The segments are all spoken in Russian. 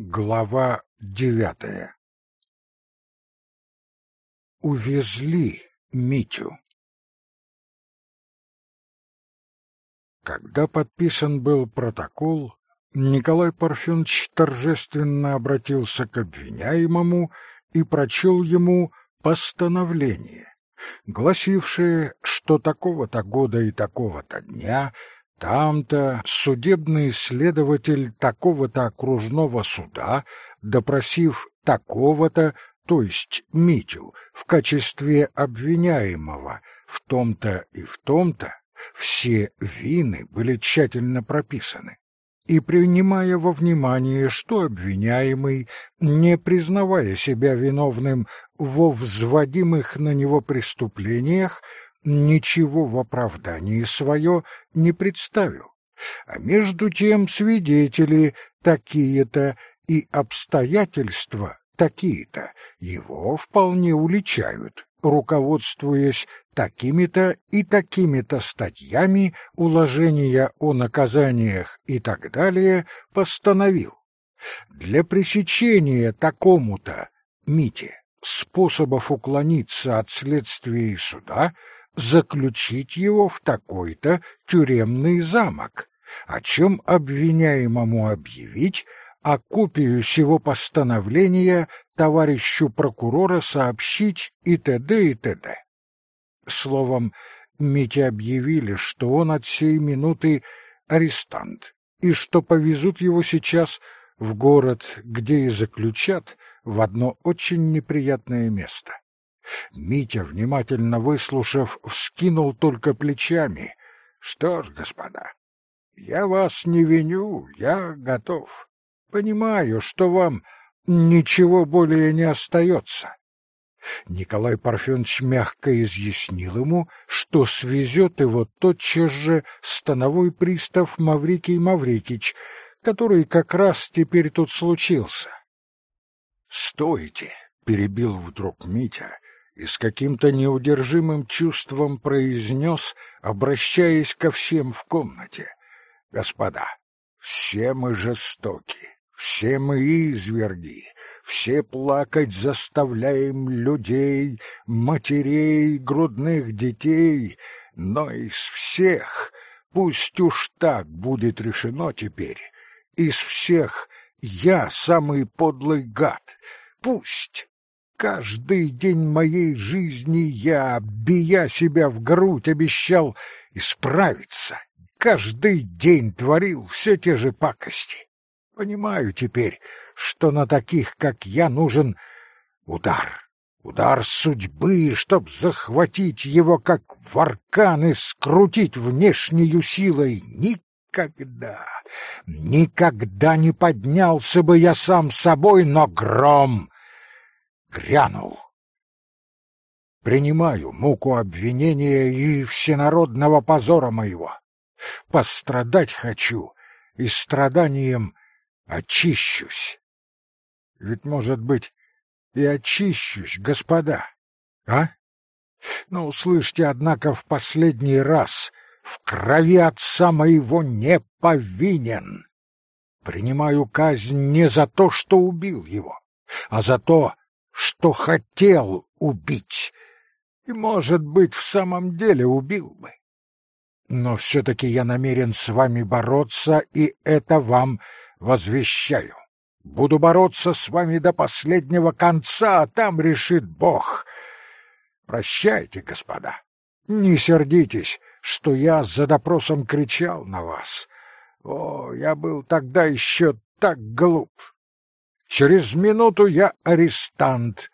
Глава девятая Увезли Митю. Когда подписан был протокол, Николай Парфенович торжественно обратился к обвиняемому и прочел ему постановление, гласившее, что такого-то года и такого-то дня там-то судебный следователь такого-то окружного суда, допросив такого-то, то есть Митю, в качестве обвиняемого в том-то и в том-то, все вины были тщательно прописаны. И принимая во внимание, что обвиняемый, не признавая себя виновным во взводимых на него преступлениях, ничего в оправдании свое не представил. А между тем свидетели такие-то и обстоятельства такие-то его вполне уличают, руководствуясь такими-то и такими-то статьями уложения о наказаниях и так далее, постановил. Для пресечения такому-то Мите способов уклониться от следствия и суда — заключить его в такой-то тюремный замок, о чем обвиняемому объявить, а копию сего постановления товарищу прокурора сообщить и т.д. и т.д. Словом, Мите объявили, что он от сей минуты арестант, и что повезут его сейчас в город, где и заключат в одно очень неприятное место. Митя, внимательно выслушав, вскинул только плечами. Что ж, господа, я вас не виню, я готов. Понимаю, что вам ничего более не остается. Николай Парфенович мягко изъяснил ему, что свезет его тотчас же становой пристав Маврикий Маврикич, который как раз теперь тут случился. «Стойте!» — перебил вдруг Митя и с каким-то неудержимым чувством произнес, обращаясь ко всем в комнате. «Господа, все мы жестоки, все мы изверги, все плакать заставляем людей, матерей, грудных детей, но из всех, пусть уж так будет решено теперь, из всех я самый подлый гад, пусть, Каждый день моей жизни я, бия себя в грудь, обещал исправиться. Каждый день творил все те же пакости. Понимаю теперь, что на таких, как я, нужен удар. Удар судьбы, чтоб захватить его, как варкан, и скрутить внешнею силой. Никогда, никогда не поднялся бы я сам собой, но гром грянул. Принимаю муку обвинения и всенародного позора моего. Пострадать хочу, и страданием очищусь. Ведь, может быть, и очищусь, господа, а? Ну, слышьте, однако, в последний раз в крови отца моего не повинен. Принимаю казнь не за то, что убил его, а за то, что хотел убить. И, может быть, в самом деле убил бы. Но все-таки я намерен с вами бороться, и это вам возвещаю. Буду бороться с вами до последнего конца, а там решит Бог. Прощайте, господа. Не сердитесь, что я за допросом кричал на вас. О, я был тогда еще так глуп. Через минуту я арестант.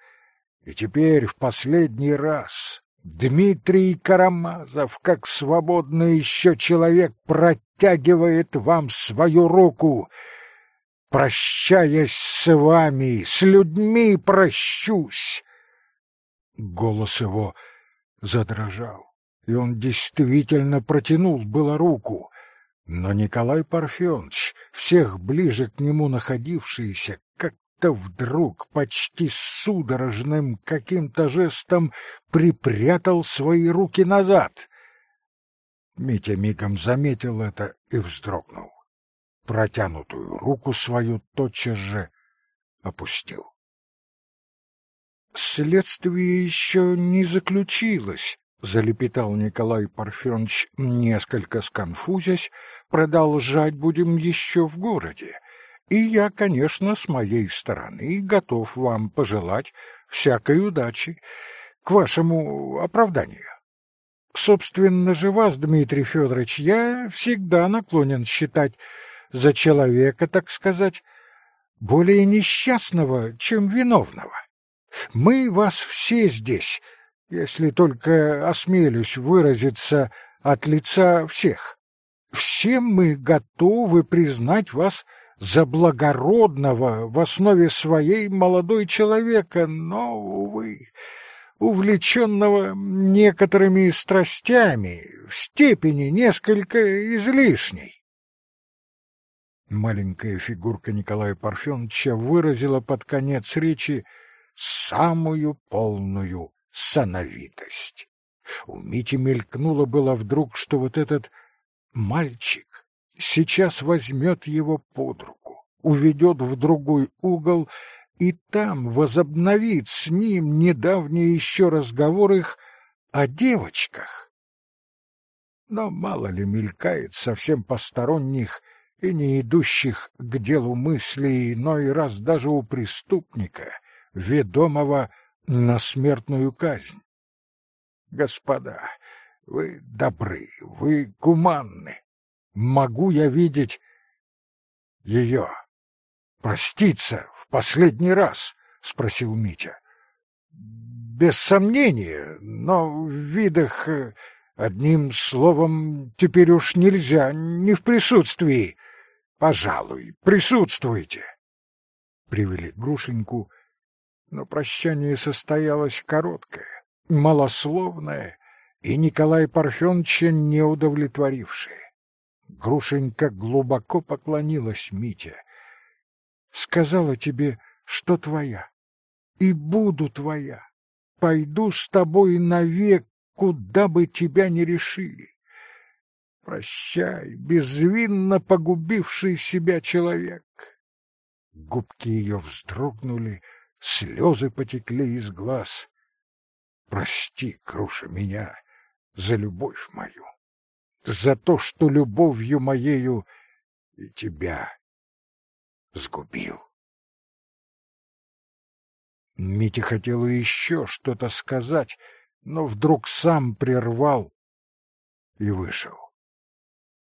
И теперь в последний раз Дмитрий Карамазов, как свободный еще человек, протягивает вам свою руку. Прощаясь с вами, с людьми прощусь. Голос его задрожал, и он действительно протянул было руку. Но Николай Парфенович, всех ближе к нему находившийся, как-то вдруг, почти судорожным каким-то жестом, припрятал свои руки назад. Митя мигом заметил это и вздрогнул. Протянутую руку свою тотчас же опустил. «Следствие еще не заключилось», — залепетал Николай Парфенович, несколько сконфузясь, «продолжать будем еще в городе, и я, конечно, с моей стороны готов вам пожелать всякой удачи к вашему оправданию. Собственно же вас, Дмитрий Федорович, я всегда наклонен считать за человека, так сказать, более несчастного, чем виновного. Мы вас все здесь, если только осмелюсь выразиться от лица всех. Все мы готовы признать вас за благородного в основе своей молодой человека, но, увы, увлеченного некоторыми страстями, в степени несколько излишней. Маленькая фигурка Николая Парфеновича выразила под конец речи самую полную сановитость. У Мити мелькнуло было вдруг, что вот этот мальчик сейчас возьмет его под руку, уведет в другой угол и там возобновит с ним недавний еще разговор их о девочках. Но мало ли мелькает совсем посторонних и не идущих к делу мыслей, иной раз даже у преступника, ведомого на смертную казнь. Господа, вы добры, вы гуманны. Могу я видеть ее? Проститься в последний раз? — спросил Митя. Без сомнения, но в видах... Э, одним словом, теперь уж нельзя, не в присутствии. Пожалуй, присутствуйте. Привели Грушеньку но прощание состоялось короткое, малословное и Николай Парфеновича не удовлетворившее. Грушенька глубоко поклонилась Мите. «Сказала тебе, что твоя, и буду твоя. Пойду с тобой навек, куда бы тебя ни решили. Прощай, безвинно погубивший себя человек». Губки ее вздрогнули, слезы потекли из глаз. Прости, Круша, меня за любовь мою, за то, что любовью моею и тебя сгубил. Митя хотел еще что-то сказать, но вдруг сам прервал и вышел.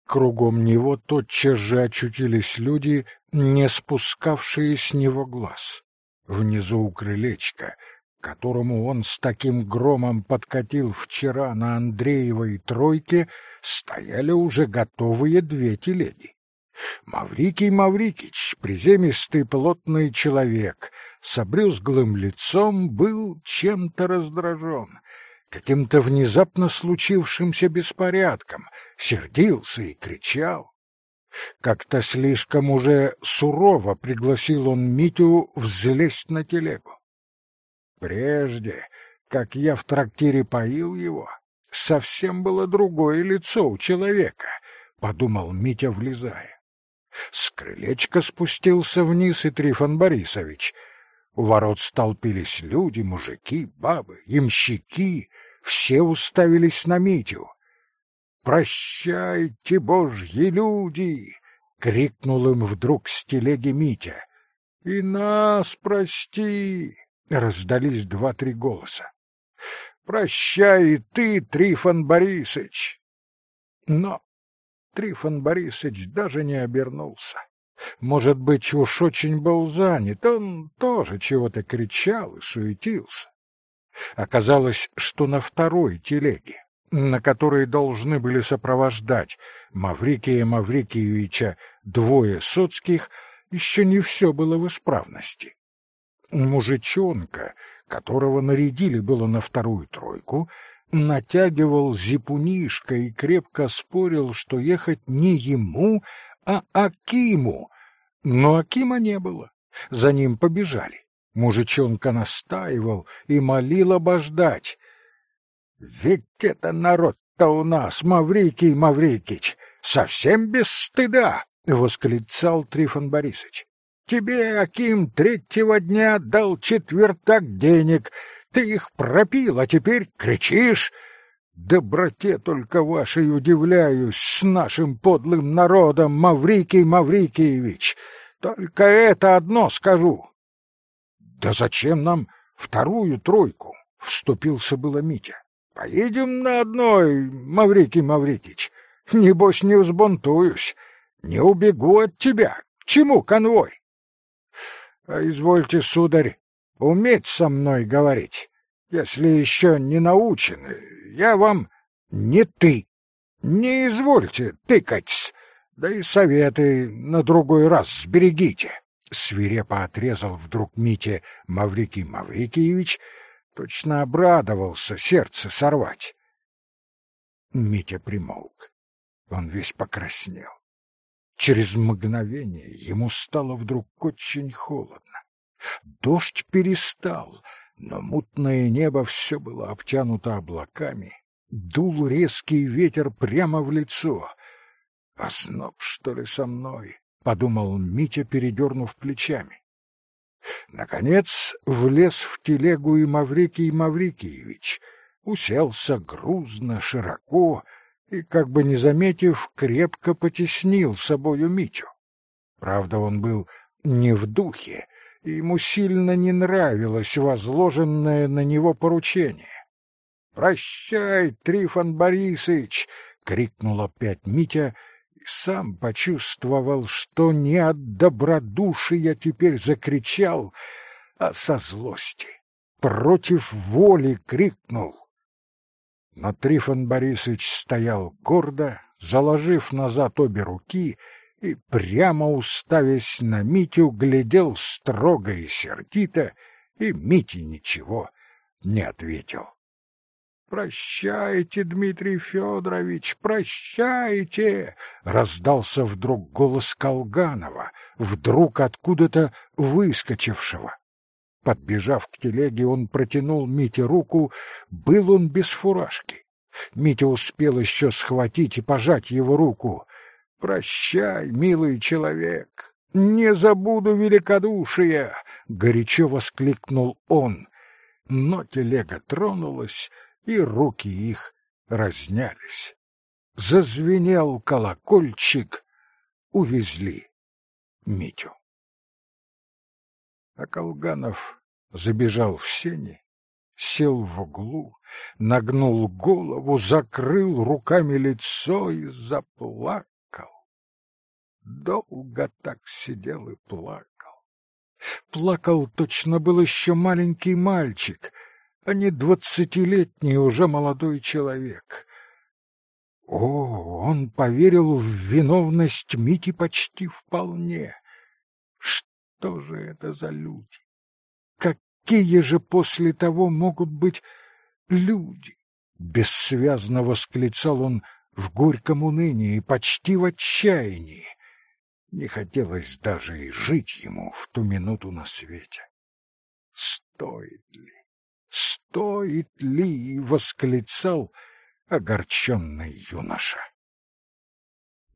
Кругом него тотчас же очутились люди, не спускавшие с него глаз. Внизу у крылечка, которому он с таким громом подкатил вчера на Андреевой тройке, стояли уже готовые две телеги. Маврикий Маврикич, приземистый плотный человек, с обрюзглым лицом, был чем-то раздражен, каким-то внезапно случившимся беспорядком, сердился и кричал. Как-то слишком уже сурово пригласил он Митю взлезть на телегу. Прежде, как я в трактире поил его, совсем было другое лицо у человека, — подумал Митя, влезая. С крылечка спустился вниз и Трифон Борисович. У ворот столпились люди, мужики, бабы, имщики, все уставились на Митю. «Прощайте, божьи люди!» — крикнул им вдруг с телеги Митя. «И нас прости!» — раздались два-три голоса. «Прощай ты, Трифон Борисыч!» Но Трифон Борисыч даже не обернулся. Может быть, уж очень был занят, он тоже чего-то кричал и суетился. Оказалось, что на второй телеге на которые должны были сопровождать Маврикия Маврикиевича двое соцких, еще не все было в исправности. Мужичонка, которого нарядили было на вторую тройку, натягивал зипунишко и крепко спорил, что ехать не ему, а Акиму. Но Акима не было. За ним побежали. Мужичонка настаивал и молил обождать. Ведь это народ-то у нас, Маврикий Маврикич, совсем без стыда, — восклицал Трифон Борисович. Тебе, Аким, третьего дня дал четвертак денег. Ты их пропил, а теперь кричишь. Доброте только вашей удивляюсь с нашим подлым народом, Маврикий Маврикиевич. Только это одно скажу. Да зачем нам вторую тройку? Вступился было Митя. Поедем на одной, Маврикий Маврикич. Небось, не взбунтуюсь, не убегу от тебя. К чему конвой? А извольте, сударь, уметь со мной говорить, если еще не научены. Я вам не ты. Не извольте тыкать, да и советы на другой раз сберегите. Свирепо отрезал вдруг Мите Маврикий Маврикиевич, точно обрадовался сердце сорвать. Митя примолк. Он весь покраснел. Через мгновение ему стало вдруг очень холодно. Дождь перестал, но мутное небо все было обтянуто облаками. Дул резкий ветер прямо в лицо. «А сноб, что ли, со мной?» — подумал Митя, передернув плечами. Наконец влез в телегу и Маврикий Маврикиевич, уселся грузно, широко, и, как бы не заметив, крепко потеснил собою Митю. Правда, он был не в духе, и ему сильно не нравилось возложенное на него поручение. «Прощай, Трифон Борисыч!» — крикнул опять Митя, и сам почувствовал, что не от добродушия теперь закричал, а со злости. Против воли крикнул. Но Трифон Борисович стоял гордо, заложив назад обе руки и, прямо уставясь на Митю, глядел строго и сердито, и Мите ничего не ответил. «Прощайте, Дмитрий Федорович, прощайте!» — раздался вдруг голос Колганова, вдруг откуда-то выскочившего. Подбежав к телеге, он протянул Мите руку, был он без фуражки. Митя успел еще схватить и пожать его руку. «Прощай, милый человек, не забуду великодушия!» — горячо воскликнул он. Но телега тронулась, и руки их разнялись. Зазвенел колокольчик, увезли Митю. А Колганов забежал в сени, сел в углу, нагнул голову, закрыл руками лицо и заплакал. Долго так сидел и плакал. Плакал точно был еще маленький мальчик, а не двадцатилетний уже молодой человек. О, он поверил в виновность Мити почти вполне. Что же это за люди? Какие же после того могут быть люди? Бессвязно восклицал он в горьком унынии, почти в отчаянии. Не хотелось даже и жить ему в ту минуту на свете. Стоит ли, стоит ли, восклицал огорченный юноша.